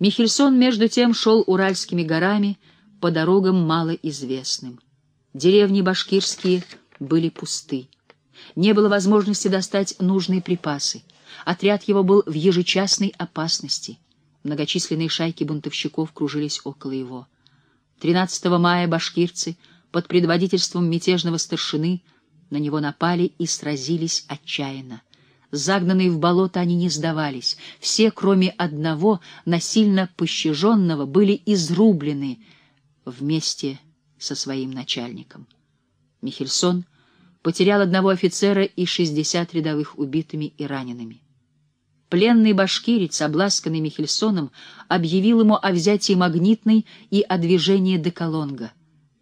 Михельсон, между тем, шел Уральскими горами по дорогам малоизвестным. Деревни башкирские были пусты. Не было возможности достать нужные припасы. Отряд его был в ежечасной опасности. Многочисленные шайки бунтовщиков кружились около его. 13 мая башкирцы под предводительством мятежного старшины на него напали и сразились отчаянно. Загнанные в болото они не сдавались. Все, кроме одного, насильно пощаженного, были изрублены вместе со своим начальником. Михельсон потерял одного офицера и шестьдесят рядовых убитыми и ранеными. Пленный башкирец, обласканный Михельсоном, объявил ему о взятии Магнитной и о движении Деколонга.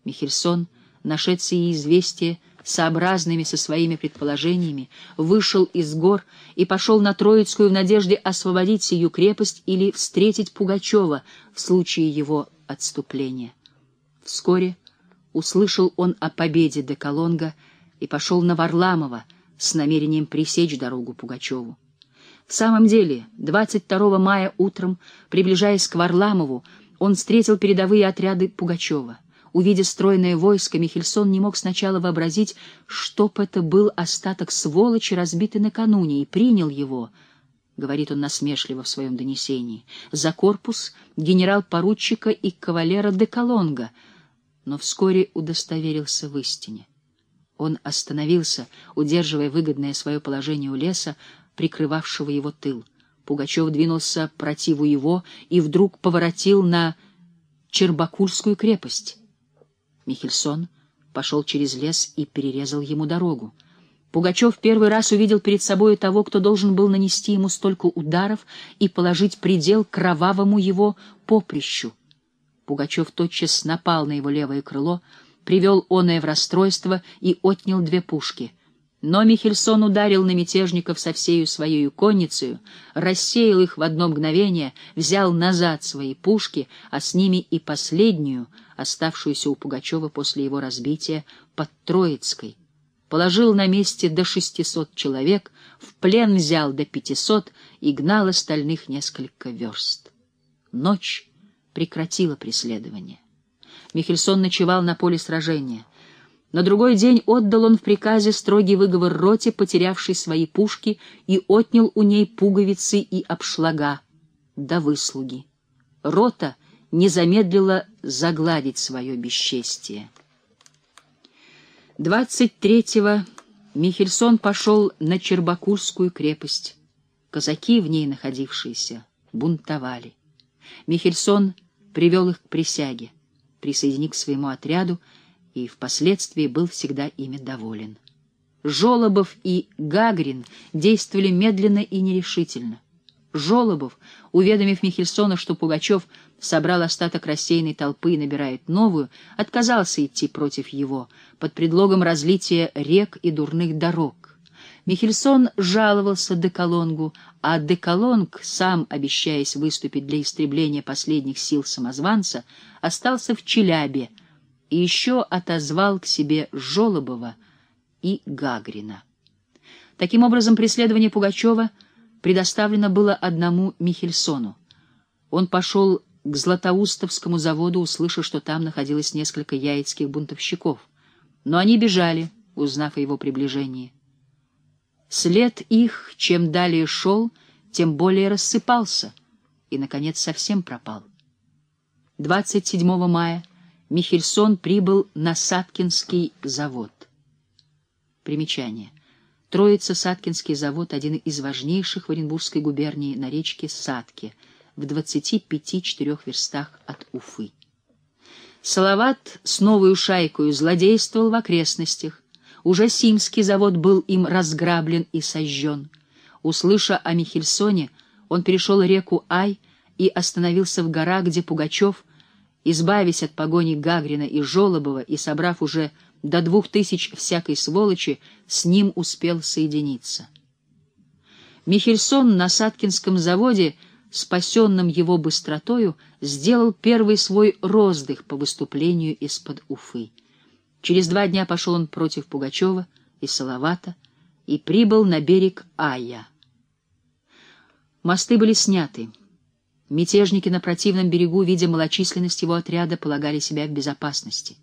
Михельсон, нашедший известие, сообразными со своими предположениями, вышел из гор и пошел на Троицкую в надежде освободить сию крепость или встретить Пугачева в случае его отступления. Вскоре услышал он о победе Деколонга и пошел на Варламова с намерением пресечь дорогу Пугачеву. В самом деле, 22 мая утром, приближаясь к Варламову, он встретил передовые отряды Пугачева — Увидя стройное войско, Михельсон не мог сначала вообразить, чтоб это был остаток сволочи, разбитый накануне, и принял его, — говорит он насмешливо в своем донесении, — за корпус генерал-поручика и кавалера де Колонга, но вскоре удостоверился в истине. Он остановился, удерживая выгодное свое положение у леса, прикрывавшего его тыл. Пугачев двинулся противу его и вдруг поворотил на Чербакульскую крепость. Михельсон пошел через лес и перерезал ему дорогу. Пугачев первый раз увидел перед собой того, кто должен был нанести ему столько ударов и положить предел кровавому его поприщу. Пугачев тотчас напал на его левое крыло, привел оное в расстройство и отнял две пушки. Но Михельсон ударил на мятежников со всею своей конницею, рассеял их в одно мгновение, взял назад свои пушки, а с ними и последнюю, оставшуюся у Пугачева после его разбития под Троицкой, положил на месте до шестисот человек, в плен взял до пятисот и гнал остальных несколько верст. Ночь прекратила преследование. Михельсон ночевал на поле сражения — на другой день отдал он в приказе строгий выговор роте, потерявшей свои пушки, и отнял у ней пуговицы и обшлага, да выслуги. Рота не замедлила загладить свое бесчестие. 23-го Михельсон пошел на Чербакульскую крепость. Казаки, в ней находившиеся, бунтовали. Михельсон привел их к присяге, присоединив к своему отряду, и впоследствии был всегда ими доволен. Жолобов и Гагрин действовали медленно и нерешительно. Жолобов, уведомив Михельсона, что Пугачев собрал остаток рассеянной толпы и набирает новую, отказался идти против его под предлогом разлития рек и дурных дорог. Михельсон жаловался Деколонгу, а Деколонг, сам обещаясь выступить для истребления последних сил самозванца, остался в Челябе, и еще отозвал к себе Жолобова и Гагрина. Таким образом, преследование Пугачева предоставлено было одному Михельсону. Он пошел к Златоустовскому заводу, услышав, что там находилось несколько яицких бунтовщиков. Но они бежали, узнав о его приближении. След их, чем далее шел, тем более рассыпался и, наконец, совсем пропал. 27 мая Михельсон прибыл на Саткинский завод. Примечание. Троица-Саткинский завод — один из важнейших в Оренбургской губернии на речке Сатке, в 25-4 верстах от Уфы. Салават с новую шайкою злодействовал в окрестностях. Уже Симский завод был им разграблен и сожжен. Услыша о Михельсоне, он перешел реку Ай и остановился в горах, где Пугачев — избавясь от погони Гагрина и Жолобова и собрав уже до двух тысяч всякой сволочи, с ним успел соединиться. Михельсон на Саткинском заводе, спасенным его быстротою, сделал первый свой роздых по выступлению из-под Уфы. Через два дня пошел он против Пугачева и Салавата и прибыл на берег Ая. Мосты были сняты. Мятежники на противном берегу, видя малочисленность его отряда, полагали себя в безопасности.